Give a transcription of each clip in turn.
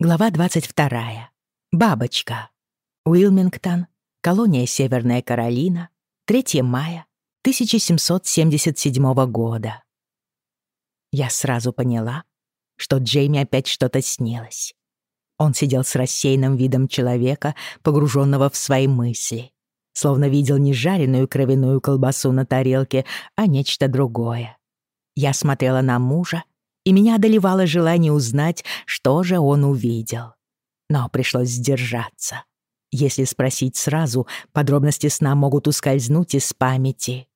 Глава 22. Бабочка. Уилмингтон. Колония Северная Каролина. 3 мая 1777 года. Я сразу поняла, что Джейми опять что-то снилось. Он сидел с рассеянным видом человека, погруженного в свои мысли, словно видел не жареную кровяную колбасу на тарелке, а нечто другое. Я смотрела на мужа и меня одолевало желание узнать, что же он увидел. Но пришлось сдержаться. Если спросить сразу, подробности сна могут ускользнуть из памяти.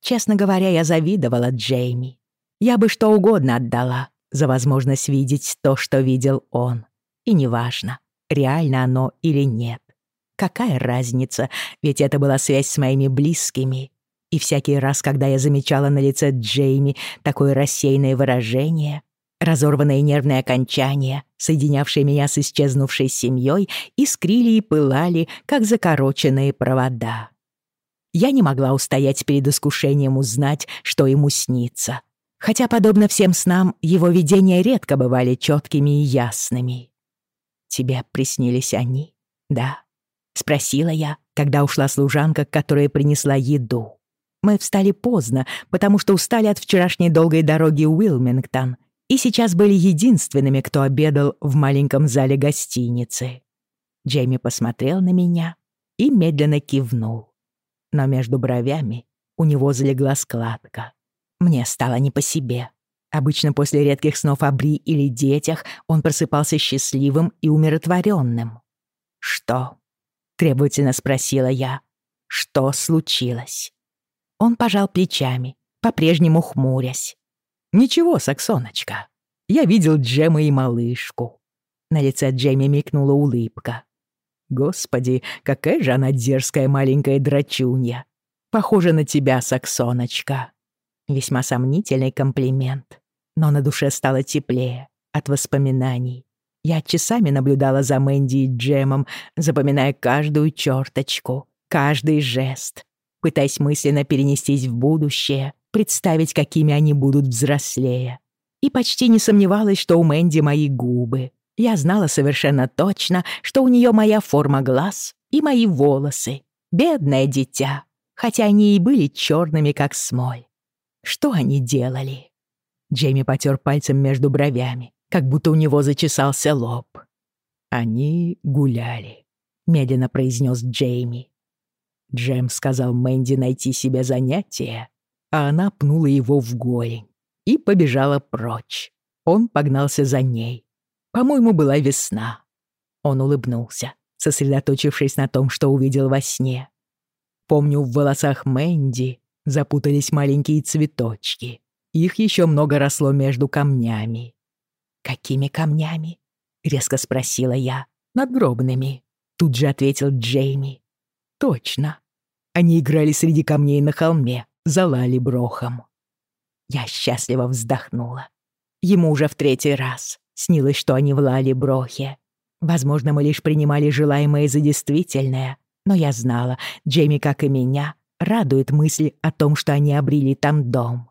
Честно говоря, я завидовала Джейми. Я бы что угодно отдала за возможность видеть то, что видел он. И неважно, реально оно или нет. Какая разница, ведь это была связь с моими близкими, и всякий раз, когда я замечала на лице Джейми такое рассеянное выражение, разорванные нервные окончания, соединявшие меня с исчезнувшей семьей, искрили и пылали, как закороченные провода. Я не могла устоять перед искушением узнать, что ему снится. Хотя, подобно всем снам, его видения редко бывали четкими и ясными. «Тебе приснились они?» «Да», — спросила я, когда ушла служанка, которая принесла еду. Мы встали поздно, потому что устали от вчерашней долгой дороги Уилмингтон и сейчас были единственными, кто обедал в маленьком зале гостиницы. Джейми посмотрел на меня и медленно кивнул. Но между бровями у него залегла складка. Мне стало не по себе. Обычно после редких снов о Бри или детях он просыпался счастливым и умиротворенным. «Что?» — требовательно спросила я. «Что случилось?» Он пожал плечами, по-прежнему хмурясь. «Ничего, Саксоночка. Я видел Джема и малышку». На лице Джейми мелькнула улыбка. «Господи, какая же она дерзкая маленькая драчунья. Похожа на тебя, Саксоночка». Весьма сомнительный комплимент, но на душе стало теплее от воспоминаний. Я часами наблюдала за Мэнди и Джемом, запоминая каждую черточку, каждый жест, пытаясь мысленно перенестись в будущее, представить, какими они будут взрослее. И почти не сомневалась, что у Мэнди мои губы. Я знала совершенно точно, что у нее моя форма глаз и мои волосы. Бедное дитя, хотя они и были черными, как смоль. Что они делали? Джейми потер пальцем между бровями, как будто у него зачесался лоб. «Они гуляли», — медленно произнес Джейми. Джем сказал Мэнди найти себе занятие, а она пнула его в голень и побежала прочь. Он погнался за ней. По-моему, была весна. Он улыбнулся, сосредоточившись на том, что увидел во сне. Помню, в волосах Мэнди запутались маленькие цветочки. Их еще много росло между камнями. «Какими камнями?» — резко спросила я. «Надгробными», — тут же ответил Джейми. Точно. Они играли среди камней на холме, залали брохом. Я счастливо вздохнула. Ему уже в третий раз снилось, что они в лали брохе. Возможно, мы лишь принимали желаемое за действительное, но я знала, Джейми, как и меня, радует мысль о том, что они обрели там дом.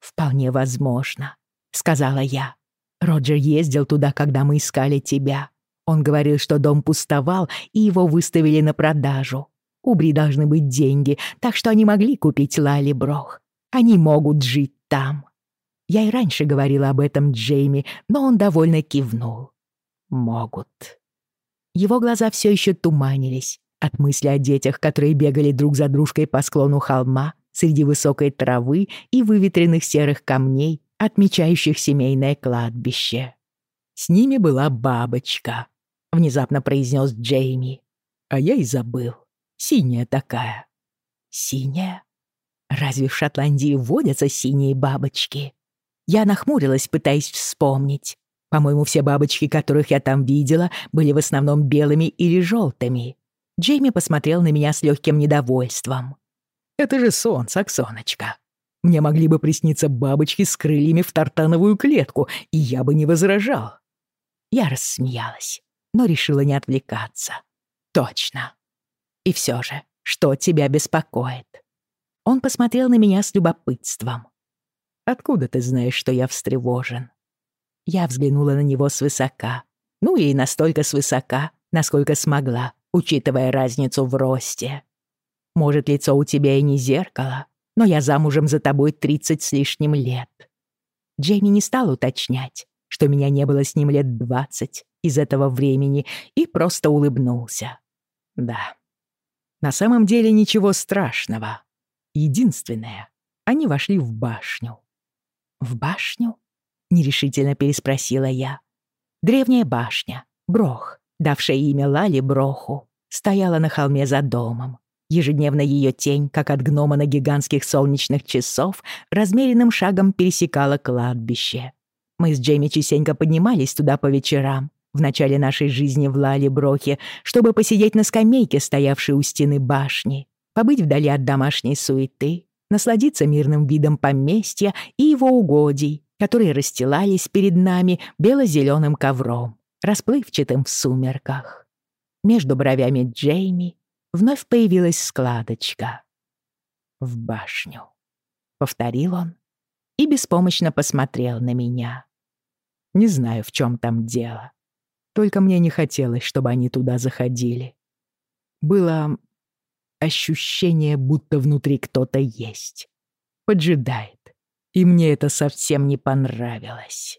«Вполне возможно», — сказала я. «Роджер ездил туда, когда мы искали тебя. Он говорил, что дом пустовал, и его выставили на продажу. У Бри должны быть деньги, так что они могли купить Лали Брох. Они могут жить там. Я и раньше говорила об этом Джейми, но он довольно кивнул. Могут. Его глаза все еще туманились от мысли о детях, которые бегали друг за дружкой по склону холма среди высокой травы и выветренных серых камней, отмечающих семейное кладбище. С ними была бабочка, — внезапно произнес Джейми. А я и забыл. Синяя такая. Синяя? Разве в Шотландии водятся синие бабочки? Я нахмурилась, пытаясь вспомнить. По-моему, все бабочки, которых я там видела, были в основном белыми или желтыми. Джейми посмотрел на меня с легким недовольством. «Это же сон, Саксоночка. Мне могли бы присниться бабочки с крыльями в тартановую клетку, и я бы не возражал». Я рассмеялась но решила не отвлекаться. Точно. И все же, что тебя беспокоит? Он посмотрел на меня с любопытством. Откуда ты знаешь, что я встревожен? Я взглянула на него свысока. Ну и настолько свысока, насколько смогла, учитывая разницу в росте. Может, лицо у тебя и не зеркало, но я замужем за тобой тридцать с лишним лет. Джейми не стал уточнять, что меня не было с ним лет двадцать из этого времени, и просто улыбнулся. Да, на самом деле ничего страшного. Единственное, они вошли в башню. «В башню?» — нерешительно переспросила я. Древняя башня, Брох, давшая имя Лали Броху, стояла на холме за домом. Ежедневно ее тень, как от гнома на гигантских солнечных часов, размеренным шагом пересекала кладбище. Мы с Джейми частенько поднимались туда по вечерам, в начале нашей жизни в Лале Брохе, чтобы посидеть на скамейке, стоявшей у стены башни, побыть вдали от домашней суеты, насладиться мирным видом поместья и его угодий, которые расстилались перед нами бело-зеленым ковром, расплывчатым в сумерках. Между бровями Джейми вновь появилась складочка. «В башню», — повторил он и беспомощно посмотрел на меня. Не знаю, в чем там дело. Только мне не хотелось, чтобы они туда заходили. Было ощущение, будто внутри кто-то есть. Поджидает. И мне это совсем не понравилось.